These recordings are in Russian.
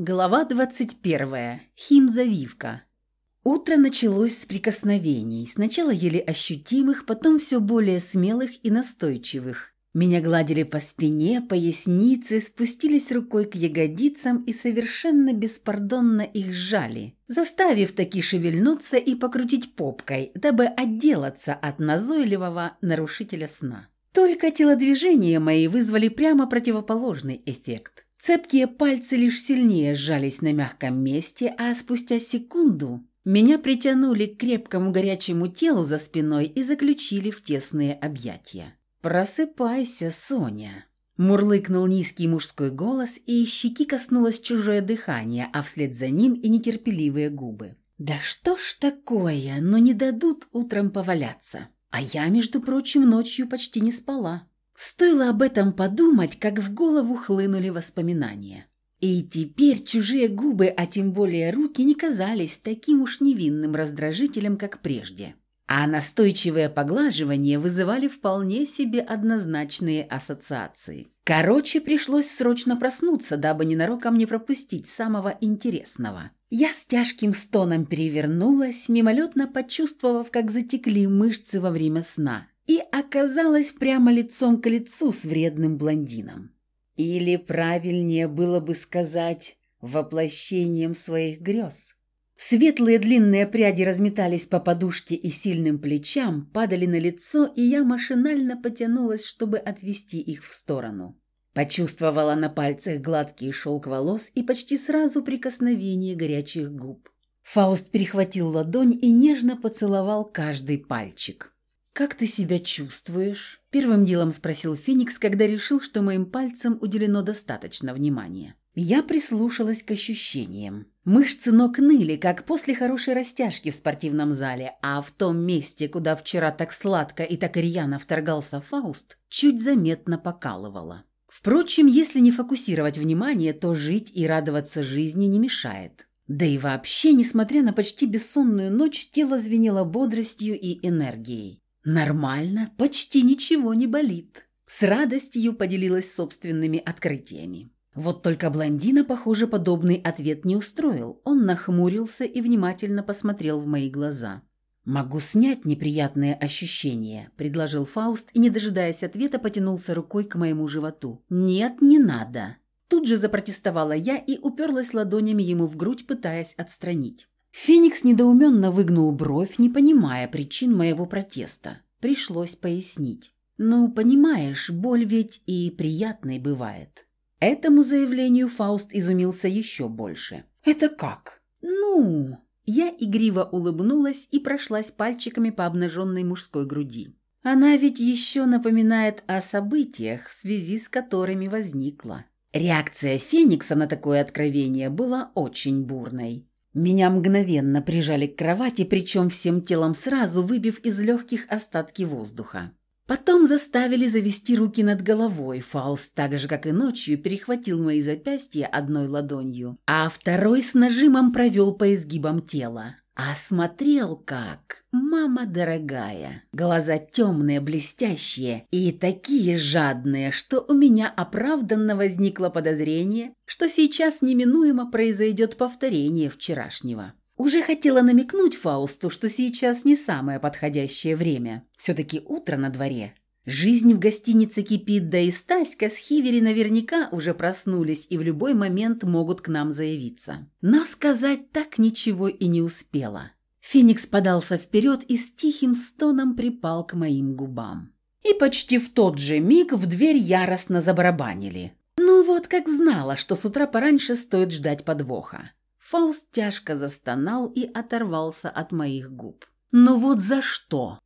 Глава 21. Химзавивка. Утро началось с прикосновений, сначала еле ощутимых, потом все более смелых и настойчивых. Меня гладили по спине, пояснице, спустились рукой к ягодицам и совершенно беспардонно их сжали, заставив таки шевельнуться и покрутить попкой, дабы отделаться от назойливого нарушителя сна. Только телодвижения мои вызвали прямо противоположный эффект – Цепкие пальцы лишь сильнее сжались на мягком месте, а спустя секунду меня притянули к крепкому горячему телу за спиной и заключили в тесные объятия. «Просыпайся, Соня!» Мурлыкнул низкий мужской голос, и щеки коснулось чужое дыхание, а вслед за ним и нетерпеливые губы. «Да что ж такое, но не дадут утром поваляться. А я, между прочим, ночью почти не спала. Стоило об этом подумать, как в голову хлынули воспоминания. И теперь чужие губы, а тем более руки, не казались таким уж невинным раздражителем, как прежде. А настойчивые поглаживания вызывали вполне себе однозначные ассоциации. Короче, пришлось срочно проснуться, дабы ненароком не пропустить самого интересного. Я с тяжким стоном перевернулась, мимолетно почувствовав, как затекли мышцы во время сна и оказалась прямо лицом к лицу с вредным блондином. Или правильнее было бы сказать воплощением своих грез. Светлые длинные пряди разметались по подушке и сильным плечам, падали на лицо, и я машинально потянулась, чтобы отвести их в сторону. Почувствовала на пальцах гладкий шелк волос и почти сразу прикосновение горячих губ. Фауст перехватил ладонь и нежно поцеловал каждый пальчик. «Как ты себя чувствуешь?» – первым делом спросил Феникс, когда решил, что моим пальцам уделено достаточно внимания. Я прислушалась к ощущениям. Мышцы ног ныли, как после хорошей растяжки в спортивном зале, а в том месте, куда вчера так сладко и так рьяно вторгался Фауст, чуть заметно покалывало. Впрочем, если не фокусировать внимание, то жить и радоваться жизни не мешает. Да и вообще, несмотря на почти бессонную ночь, тело звенело бодростью и энергией. Нормально, почти ничего не болит. С радостью поделилась собственными открытиями. Вот только блондина, похоже, подобный ответ не устроил. Он нахмурился и внимательно посмотрел в мои глаза. «Могу снять неприятные ощущения», – предложил Фауст и, не дожидаясь ответа, потянулся рукой к моему животу. «Нет, не надо». Тут же запротестовала я и уперлась ладонями ему в грудь, пытаясь отстранить. Феникс недоуменно выгнул бровь, не понимая причин моего протеста. Пришлось пояснить. «Ну, понимаешь, боль ведь и приятной бывает». Этому заявлению Фауст изумился еще больше. «Это как?» «Ну...» Я игриво улыбнулась и прошлась пальчиками по обнаженной мужской груди. Она ведь еще напоминает о событиях, в связи с которыми возникла. Реакция Феникса на такое откровение была очень бурной. Меня мгновенно прижали к кровати, причем всем телом сразу, выбив из легких остатки воздуха. Потом заставили завести руки над головой. Фауст, так же, как и ночью, перехватил мои запястья одной ладонью, а второй с нажимом провел по изгибам тела. А смотрел как... Мама дорогая. Глаза темные, блестящие и такие жадные, что у меня оправданно возникло подозрение, что сейчас неминуемо произойдет повторение вчерашнего. Уже хотела намекнуть Фаусту, что сейчас не самое подходящее время. Все-таки утро на дворе. Жизнь в гостинице кипит, да и Стаська с Хивери наверняка уже проснулись и в любой момент могут к нам заявиться. Но сказать так ничего и не успела. Феникс подался вперед и с тихим стоном припал к моим губам. И почти в тот же миг в дверь яростно забарабанили. Ну вот, как знала, что с утра пораньше стоит ждать подвоха. Фауст тяжко застонал и оторвался от моих губ. «Ну вот за что?»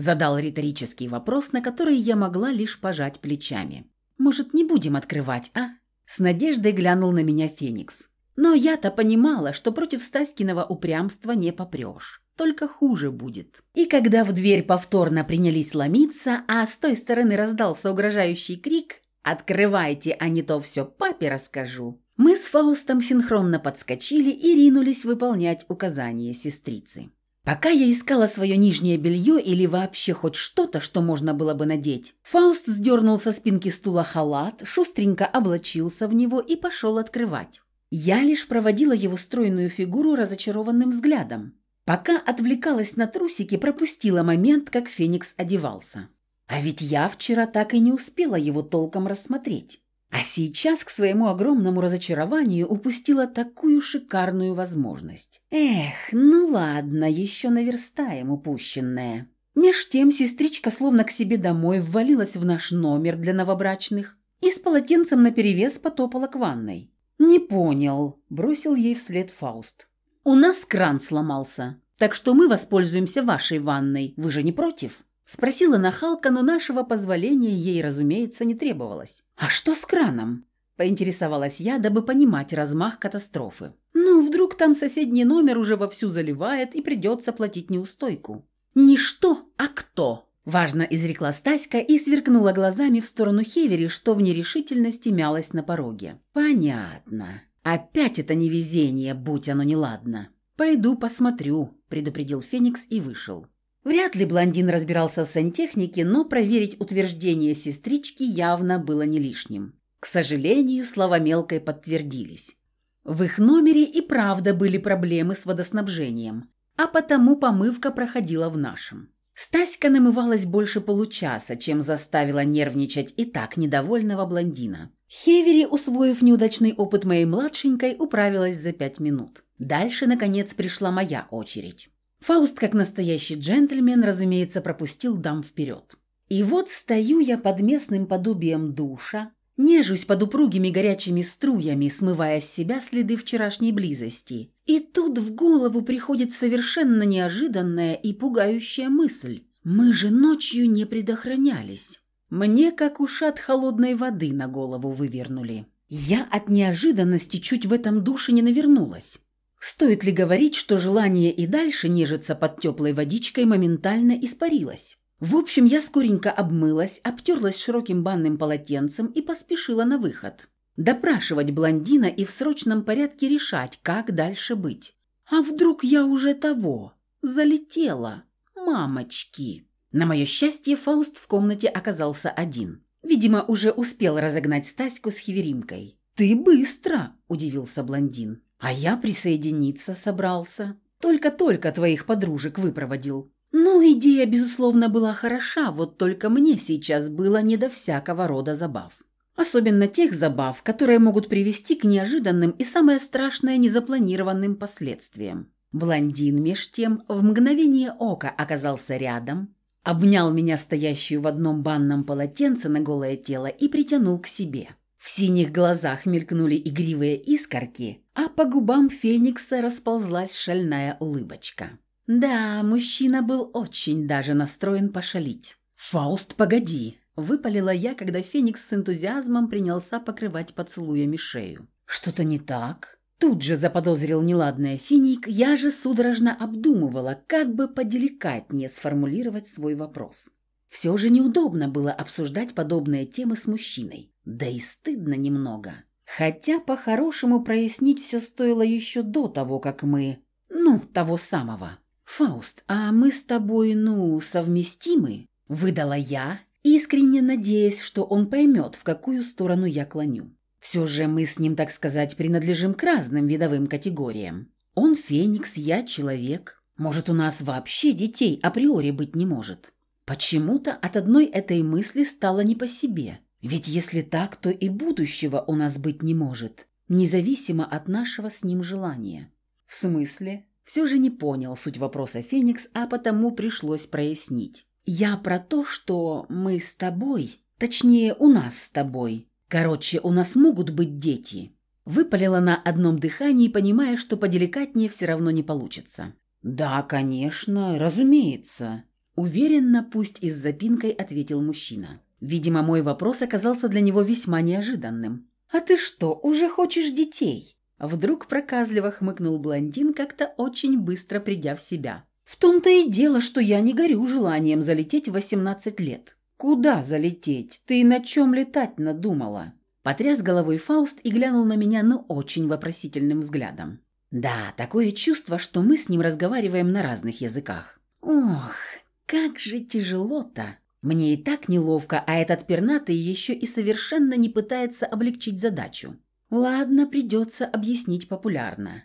Задал риторический вопрос, на который я могла лишь пожать плечами. «Может, не будем открывать, а?» С надеждой глянул на меня Феникс. Но я-то понимала, что против Стаськиного упрямства не попрешь. Только хуже будет. И когда в дверь повторно принялись ломиться, а с той стороны раздался угрожающий крик «Открывайте, а не то все папе расскажу», мы с Фаустом синхронно подскочили и ринулись выполнять указания сестрицы. Пока я искала свое нижнее белье или вообще хоть что-то, что можно было бы надеть, Фауст сдернул со спинки стула халат, шустренько облачился в него и пошел открывать. Я лишь проводила его стройную фигуру разочарованным взглядом. Пока отвлекалась на трусики, пропустила момент, как Феникс одевался. А ведь я вчера так и не успела его толком рассмотреть. А сейчас, к своему огромному разочарованию, упустила такую шикарную возможность. Эх, ну ладно, еще наверстаем упущенное. Меж тем сестричка словно к себе домой ввалилась в наш номер для новобрачных и с полотенцем наперевес потопала к ванной. «Не понял», – бросил ей вслед Фауст. «У нас кран сломался, так что мы воспользуемся вашей ванной. Вы же не против?» Спросила нахалка, но нашего позволения ей, разумеется, не требовалось. «А что с краном?» – поинтересовалась я, дабы понимать размах катастрофы. «Ну, вдруг там соседний номер уже вовсю заливает и придется платить неустойку». «Не что, а кто?» – важно изрекла Стаська и сверкнула глазами в сторону Хевери, что в нерешительности мялась на пороге. «Понятно. Опять это невезение, будь оно неладно. Пойду посмотрю», – предупредил Феникс и вышел. Вряд ли блондин разбирался в сантехнике, но проверить утверждение сестрички явно было не лишним. К сожалению, слова мелкой подтвердились. В их номере и правда были проблемы с водоснабжением, а потому помывка проходила в нашем. Стаська намывалась больше получаса, чем заставила нервничать и так недовольного блондина. Хевери, усвоив неудачный опыт моей младшенькой, управилась за пять минут. Дальше, наконец, пришла моя очередь. Фауст, как настоящий джентльмен, разумеется, пропустил дам вперед. И вот стою я под местным подобием душа, нежусь под упругими горячими струями, смывая с себя следы вчерашней близости. И тут в голову приходит совершенно неожиданная и пугающая мысль. Мы же ночью не предохранялись. Мне, как ушат холодной воды, на голову вывернули. Я от неожиданности чуть в этом душе не навернулась. Стоит ли говорить, что желание и дальше нежиться под теплой водичкой моментально испарилось? В общем, я скоренько обмылась, обтерлась широким банным полотенцем и поспешила на выход. Допрашивать блондина и в срочном порядке решать, как дальше быть. А вдруг я уже того? Залетела. Мамочки. На мое счастье, Фауст в комнате оказался один. Видимо, уже успел разогнать Стаську с Хиверимкой. «Ты быстро!» – удивился блондин. А я присоединиться собрался. Только-только твоих подружек выпроводил. Ну, идея, безусловно, была хороша, вот только мне сейчас было не до всякого рода забав. Особенно тех забав, которые могут привести к неожиданным и, самое страшное, незапланированным последствиям. Блондин, меж тем, в мгновение ока оказался рядом, обнял меня, стоящую в одном банном полотенце на голое тело, и притянул к себе. В синих глазах мелькнули игривые искорки, а по губам Феникса расползлась шальная улыбочка. Да, мужчина был очень даже настроен пошалить. «Фауст, погоди!» – выпалила я, когда Феникс с энтузиазмом принялся покрывать поцелуями шею. «Что-то не так?» Тут же заподозрил неладное Финик, я же судорожно обдумывала, как бы поделикатнее сформулировать свой вопрос. Все же неудобно было обсуждать подобные темы с мужчиной. Да и стыдно немного. Хотя по-хорошему прояснить все стоило еще до того, как мы... Ну, того самого. «Фауст, а мы с тобой, ну, совместимы?» Выдала я, искренне надеясь, что он поймет, в какую сторону я клоню. Все же мы с ним, так сказать, принадлежим к разным видовым категориям. Он феникс, я человек. Может, у нас вообще детей априори быть не может. Почему-то от одной этой мысли стало не по себе. Ведь если так, то и будущего у нас быть не может, независимо от нашего с ним желания. В смысле? Все же не понял суть вопроса Феникс, а потому пришлось прояснить. Я про то, что мы с тобой, точнее, у нас с тобой. Короче, у нас могут быть дети. Выпалила на одном дыхании, понимая, что поделикатнее все равно не получится. «Да, конечно, разумеется», – уверенно, пусть и с запинкой, ответил мужчина. Видимо, мой вопрос оказался для него весьма неожиданным. «А ты что, уже хочешь детей?» Вдруг проказливо хмыкнул блондин, как-то очень быстро придя в себя. «В том-то и дело, что я не горю желанием залететь в 18 лет». «Куда залететь? Ты на чем летать надумала?» Потряс головой Фауст и глянул на меня, но очень вопросительным взглядом. «Да, такое чувство, что мы с ним разговариваем на разных языках». «Ох, как же тяжело-то!» Мне и так неловко, а этот пернатый еще и совершенно не пытается облегчить задачу. Ладно, придется объяснить популярно.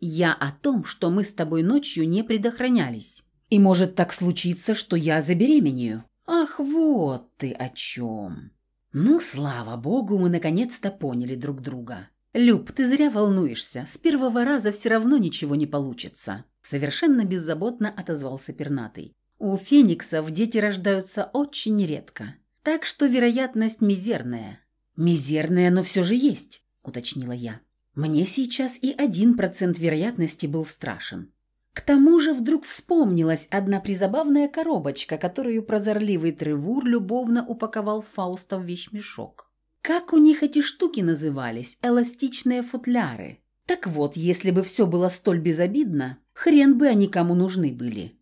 Я о том, что мы с тобой ночью не предохранялись. И может так случиться, что я забеременею. Ах, вот ты о чем. Ну, слава богу, мы наконец-то поняли друг друга. Люб, ты зря волнуешься. С первого раза все равно ничего не получится. Совершенно беззаботно отозвался пернатый. У фениксов дети рождаются очень редко. Так что вероятность мизерная. Мизерная, но все же есть, уточнила я. Мне сейчас и один процент вероятности был страшен. К тому же вдруг вспомнилась одна призабавная коробочка, которую прозорливый Тревур любовно упаковал Фауста в вещмешок. Как у них эти штуки назывались? Эластичные футляры. Так вот, если бы все было столь безобидно, хрен бы они кому нужны были.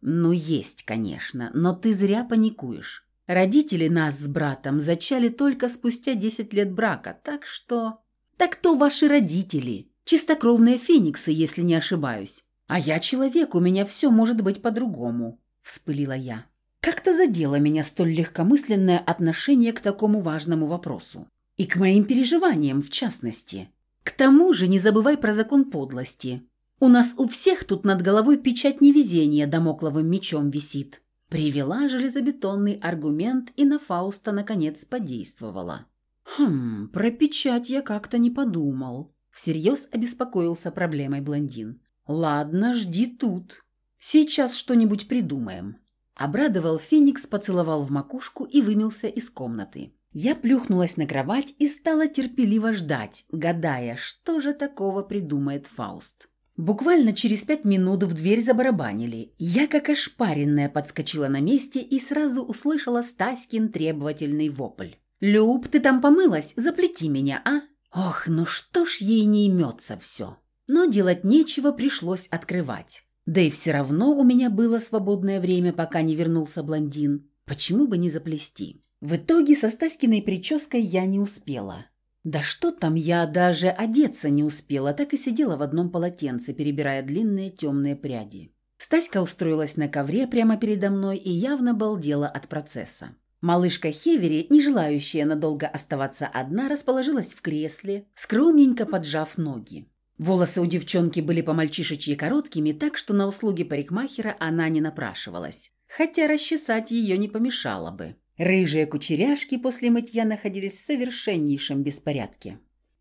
Ну, есть, конечно, но ты зря паникуешь. Родители нас с братом зачали только спустя 10 лет брака, так что... Так кто ваши родители? Чистокровные фениксы, если не ошибаюсь. А я человек, у меня все может быть по-другому», – вспылила я. Как-то задело меня столь легкомысленное отношение к такому важному вопросу. И к моим переживаниям, в частности. К тому же не забывай про закон подлости. У нас у всех тут над головой печать невезения домокловым мечом висит. Привела железобетонный аргумент и на Фауста наконец подействовала. «Хм, про печать я как-то не подумал», – всерьез обеспокоился проблемой блондин. «Ладно, жди тут. Сейчас что-нибудь придумаем». Обрадовал Феникс, поцеловал в макушку и вымылся из комнаты. Я плюхнулась на кровать и стала терпеливо ждать, гадая, что же такого придумает Фауст. Буквально через пять минут в дверь забарабанили. Я, как ошпаренная, подскочила на месте и сразу услышала Стаськин требовательный вопль. «Люб, ты там помылась? Заплети меня, а?» Ох, ну что ж ей не имется все. Но делать нечего, пришлось открывать. Да и все равно у меня было свободное время, пока не вернулся блондин. Почему бы не заплести? В итоге со Стаськиной прической я не успела. Да что там, я даже одеться не успела, так и сидела в одном полотенце, перебирая длинные темные пряди. Стаська устроилась на ковре прямо передо мной и явно балдела от процесса. Малышка Хевери, не желающая надолго оставаться одна, расположилась в кресле, скромненько поджав ноги. Волосы у девчонки были по-мальчишечьи короткими, так что на услуги парикмахера она не напрашивалась. Хотя расчесать ее не помешало бы. Рыжие кучеряшки после мытья находились в совершеннейшем беспорядке.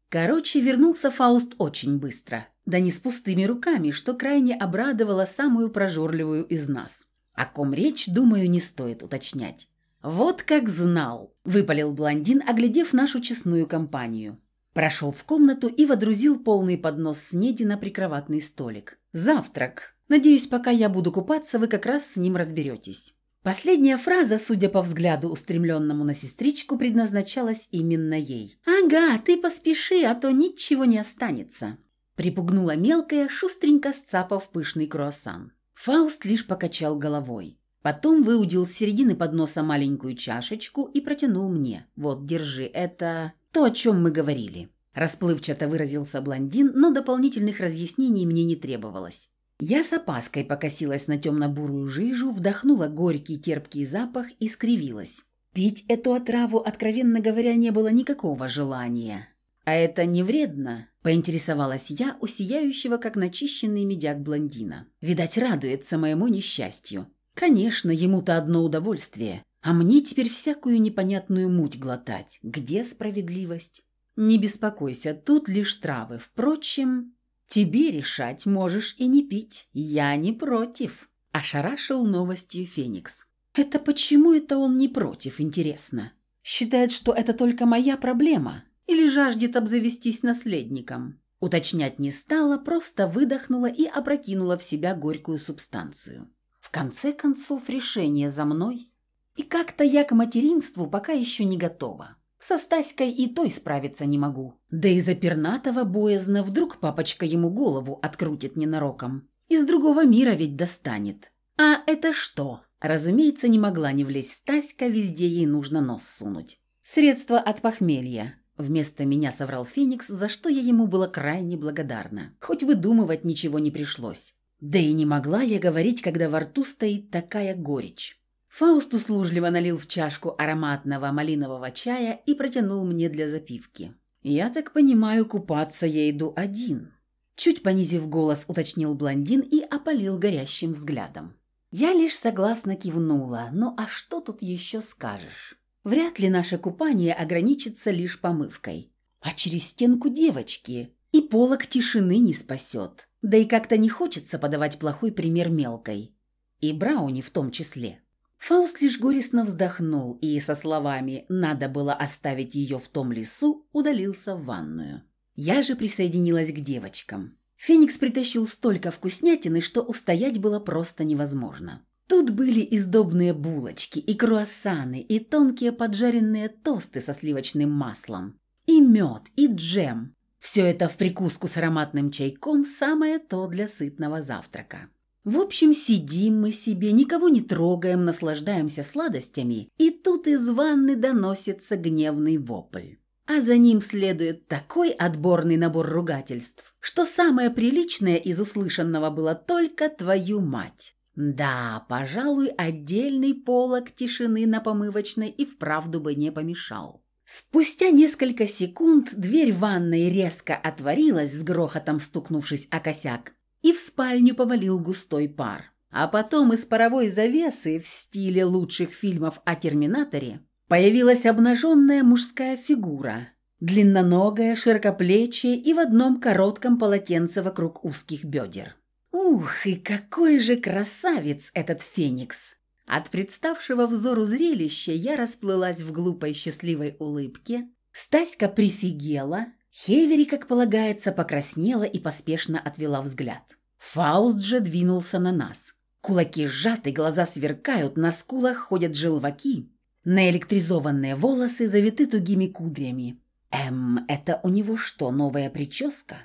Короче, вернулся Фауст очень быстро. Да не с пустыми руками, что крайне обрадовало самую прожорливую из нас. О ком речь, думаю, не стоит уточнять. «Вот как знал!» – выпалил блондин, оглядев нашу честную компанию. Прошел в комнату и водрузил полный поднос снеди на прикроватный столик. «Завтрак. Надеюсь, пока я буду купаться, вы как раз с ним разберетесь». Последняя фраза, судя по взгляду, устремленному на сестричку, предназначалась именно ей. «Ага, ты поспеши, а то ничего не останется», – припугнула мелкая, шустренько сцапав пышный круассан. Фауст лишь покачал головой. Потом выудил с середины подноса маленькую чашечку и протянул мне. «Вот, держи, это то, о чем мы говорили». Расплывчато выразился блондин, но дополнительных разъяснений мне не требовалось. Я с опаской покосилась на темно-бурую жижу, вдохнула горький терпкий запах и скривилась. Пить эту отраву, откровенно говоря, не было никакого желания. «А это не вредно?» – поинтересовалась я у сияющего, как начищенный медяк блондина. Видать, радуется моему несчастью. Конечно, ему-то одно удовольствие, а мне теперь всякую непонятную муть глотать. Где справедливость? Не беспокойся, тут лишь травы. Впрочем, тебе решать можешь и не пить. Я не против. Ошарашил новостью Феникс. Это почему это он не против, интересно? Считает, что это только моя проблема? Или жаждет обзавестись наследником? Уточнять не стала, просто выдохнула и опрокинула в себя горькую субстанцию. В конце концов, решение за мной. И как-то я к материнству пока еще не готова. Со Стаськой и той справиться не могу. Да и за пернатого боязно вдруг папочка ему голову открутит ненароком. Из другого мира ведь достанет. А это что? Разумеется, не могла не влезть Стаська, везде ей нужно нос сунуть. Средство от похмелья. Вместо меня соврал Феникс, за что я ему была крайне благодарна. Хоть выдумывать ничего не пришлось. Да и не могла я говорить, когда во рту стоит такая горечь. Фауст услужливо налил в чашку ароматного малинового чая и протянул мне для запивки. «Я так понимаю, купаться я иду один». Чуть понизив голос, уточнил блондин и опалил горящим взглядом. Я лишь согласно кивнула, ну а что тут еще скажешь? Вряд ли наше купание ограничится лишь помывкой. А через стенку девочки и полок тишины не спасет. Да и как-то не хочется подавать плохой пример мелкой. И Брауни в том числе. Фауст лишь горестно вздохнул и со словами «надо было оставить ее в том лесу» удалился в ванную. Я же присоединилась к девочкам. Феникс притащил столько вкуснятины, что устоять было просто невозможно. Тут были издобные булочки, и круассаны, и тонкие поджаренные тосты со сливочным маслом, и мед, и джем. Все это в прикуску с ароматным чайком самое то для сытного завтрака. В общем, сидим мы себе, никого не трогаем, наслаждаемся сладостями, и тут из ванны доносится гневный вопль а за ним следует такой отборный набор ругательств, что самое приличное из услышанного было только «твою мать». Да, пожалуй, отдельный полог тишины на помывочной и вправду бы не помешал. Спустя несколько секунд дверь ванной резко отворилась, с грохотом стукнувшись о косяк, и в спальню повалил густой пар. А потом из паровой завесы в стиле лучших фильмов о «Терминаторе» Появилась обнаженная мужская фигура, длинноногая, широкоплечья и в одном коротком полотенце вокруг узких бедер. Ух, и какой же красавец этот феникс! От представшего взору зрелища я расплылась в глупой счастливой улыбке, Стаська прифигела, Хевери, как полагается, покраснела и поспешно отвела взгляд. Фауст же двинулся на нас. Кулаки сжаты, глаза сверкают, на скулах ходят желваки, Наэлектризованные волосы завиты тугими кудрями. Эм, это у него что, новая прическа?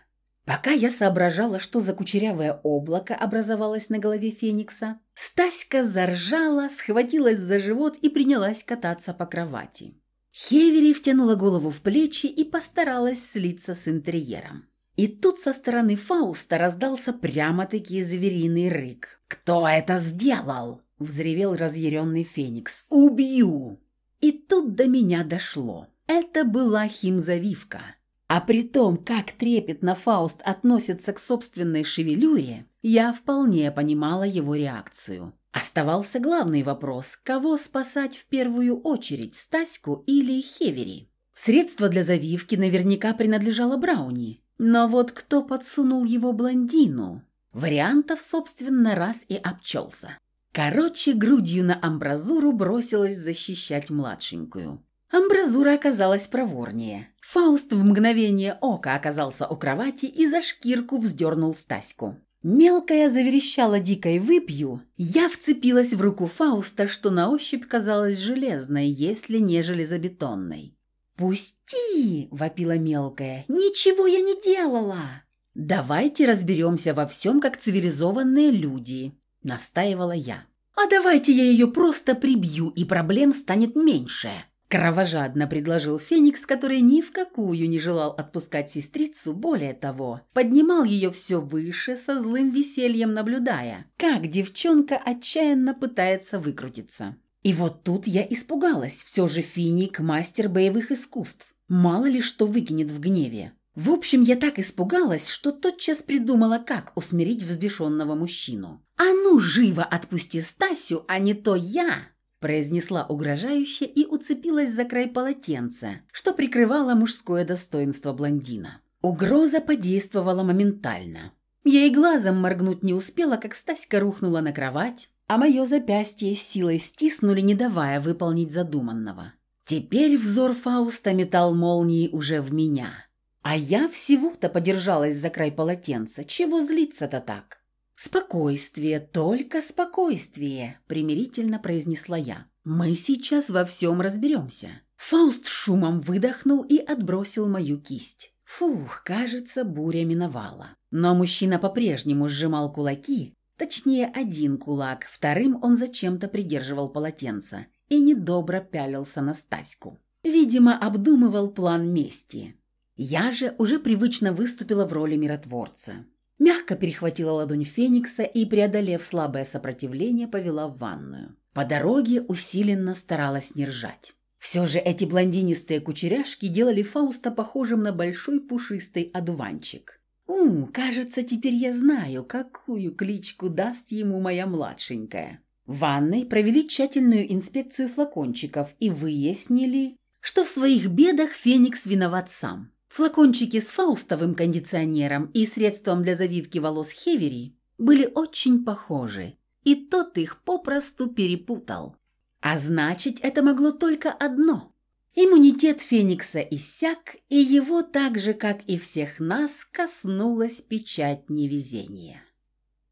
Пока я соображала, что за кучерявое облако образовалось на голове Феникса, Стаська заржала, схватилась за живот и принялась кататься по кровати. Хевери втянула голову в плечи и постаралась слиться с интерьером. И тут со стороны Фауста раздался прямо-таки звериный рык. «Кто это сделал?» – взревел разъяренный Феникс. «Убью!» И тут до меня дошло. Это была химзавивка. А при том, как трепетно Фауст относится к собственной шевелюре, я вполне понимала его реакцию. Оставался главный вопрос, кого спасать в первую очередь, Стаську или Хевери? Средство для завивки наверняка принадлежало Брауни. Но вот кто подсунул его блондину? Вариантов, собственно, раз и обчелся. Короче, грудью на амбразуру бросилась защищать младшенькую. Амбразура оказалась проворнее. Фауст в мгновение ока оказался у кровати и за шкирку вздернул Стаську. Мелкая заверещала дикой «выпью», я вцепилась в руку Фауста, что на ощупь казалась железной, если не железобетонной. «Пусти!» – вопила мелкая. «Ничего я не делала!» «Давайте разберемся во всем, как цивилизованные люди», настаивала я. «А давайте я ее просто прибью, и проблем станет меньше», Кровожадно предложил Феникс, который ни в какую не желал отпускать сестрицу, более того, поднимал ее все выше, со злым весельем наблюдая, как девчонка отчаянно пытается выкрутиться. И вот тут я испугалась, все же Финик – мастер боевых искусств, мало ли что выкинет в гневе. В общем, я так испугалась, что тотчас придумала, как усмирить взбешенного мужчину. «А ну, живо отпусти Стасю, а не то я!» Произнесла угрожающе и уцепилась за край полотенца, что прикрывало мужское достоинство блондина. Угроза подействовала моментально. Я и глазом моргнуть не успела, как Стаська рухнула на кровать, а мое запястье с силой стиснули, не давая выполнить задуманного. Теперь взор Фауста метал молнии уже в меня. А я всего-то подержалась за край полотенца. Чего злиться-то так? «Спокойствие, только спокойствие», — примирительно произнесла я. «Мы сейчас во всем разберемся». Фауст шумом выдохнул и отбросил мою кисть. Фух, кажется, буря миновала. Но мужчина по-прежнему сжимал кулаки, точнее, один кулак, вторым он зачем-то придерживал полотенце и недобро пялился на Стаську. Видимо, обдумывал план мести. Я же уже привычно выступила в роли миротворца. Мягко перехватила ладонь Феникса и, преодолев слабое сопротивление, повела в ванную. По дороге усиленно старалась не ржать. Все же эти блондинистые кучеряшки делали Фауста похожим на большой пушистый одуванчик. «У, кажется, теперь я знаю, какую кличку даст ему моя младшенькая». В ванной провели тщательную инспекцию флакончиков и выяснили, что в своих бедах Феникс виноват сам. Флакончики с фаустовым кондиционером и средством для завивки волос Хевери были очень похожи, и тот их попросту перепутал. А значит, это могло только одно. Иммунитет Феникса иссяк, и его так же, как и всех нас, коснулась печать невезения.